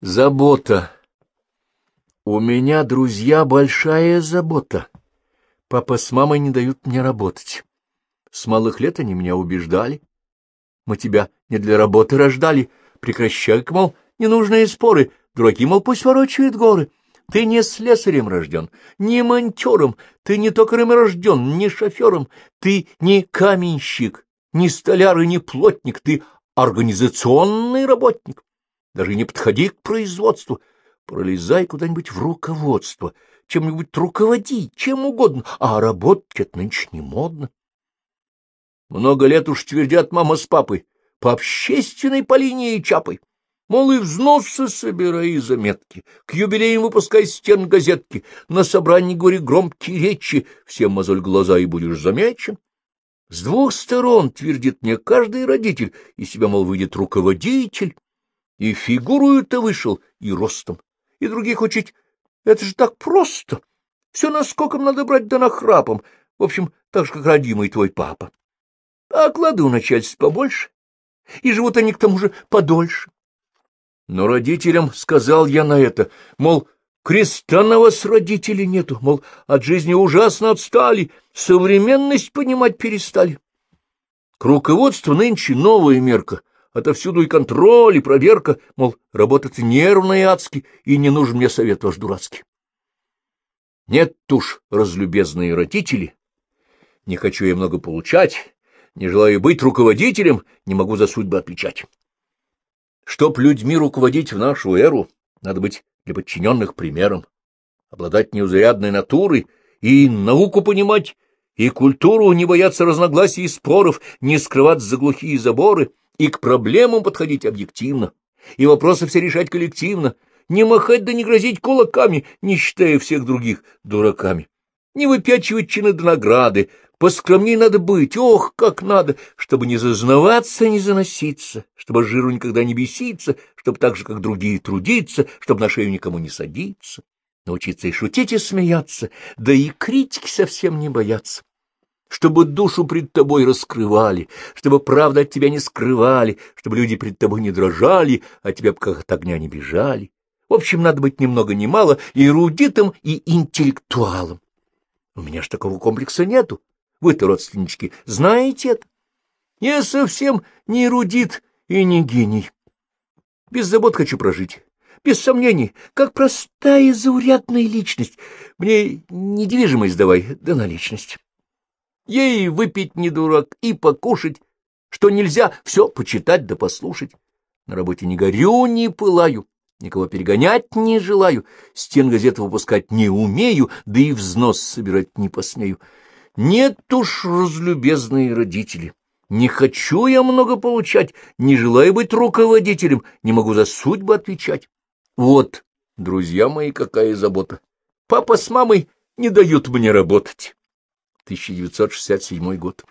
Забота. У меня, друзья, большая забота. Папа с мамой не дают мне работать. С малых лет они меня убеждали. Мы тебя не для работы рождали. Прекращай, мол, ненужные споры. Дураки, мол, пусть ворочают горы. Ты не слесарем рожден, не монтером, ты не токарем рожден, не шофером, ты не каменщик, не столяр и не плотник, ты организационный работник. Даже не подходи к производству, пролезай куда-нибудь в руководство, чем-нибудь руководи, чем угодно, а работать это нынче не модно. Много лет уж твердят мама с папой, по общественной по линии чапой. Мол, и взносы собирай и заметки, к юбилеям выпускай стен газетки, на собрании говори громкие речи, всем мозоль глаза и будешь замечен. С двух сторон, твердит мне каждый родитель, из себя, мол, выйдет руководитель. И фигурую-то вышел, и ростом, и других учить. Это же так просто. Все наскоком надо брать да нахрапом. В общем, так же, как родимый твой папа. А клады у начальства побольше, и живут они к тому же подольше. Но родителям сказал я на это, мол, креста на вас родителей нету, мол, от жизни ужасно отстали, современность понимать перестали. К руководству нынче новая мерка, Отовсюду и контроль, и проверка, мол, работать нервно и адски, и не нужен мне совет ваш дурацкий. Нет уж, разлюбезные родители, не хочу я много получать, не желаю быть руководителем, не могу за судьбы отвечать. Чтоб людьми руководить в нашу эру, надо быть для подчиненных примером, обладать неузрядной натурой и науку понимать, и культуру не бояться разногласий и споров, не скрывать за глухие заборы — и к проблемам подходить объективно, и вопросы все решать коллективно, не махать да не грозить кулаками, не считая всех других дураками, не выпячивать чины до награды, поскромней надо быть, ох, как надо, чтобы не зазнаваться, не заноситься, чтобы жиру никогда не беситься, чтобы так же, как другие, трудиться, чтобы на шею никому не садиться, научиться и шутить, и смеяться, да и критики совсем не бояться чтобы душу пред тобой раскрывали, чтобы правду от тебя не скрывали, чтобы люди пред тобой не дрожали, а тебя как от огня не бежали. В общем, надо быть ни много ни мало и эрудитом, и интеллектуалом. У меня ж такого комплекса нету. Вы-то, родственнички, знаете это? Я совсем не эрудит и не гений. Без забот хочу прожить. Без сомнений, как простая заурядная личность. Мне недвижимость давай, да наличность. Ей выпить не дурак и покушать, что нельзя все почитать да послушать. На работе не горю, не пылаю, никого перегонять не желаю, стен газет выпускать не умею, да и взнос собирать не посмею. Нет уж, разлюбезные родители, не хочу я много получать, не желаю быть руководителем, не могу за судьбу отвечать. Вот, друзья мои, какая забота. Папа с мамой не дают мне работать. 1967 год.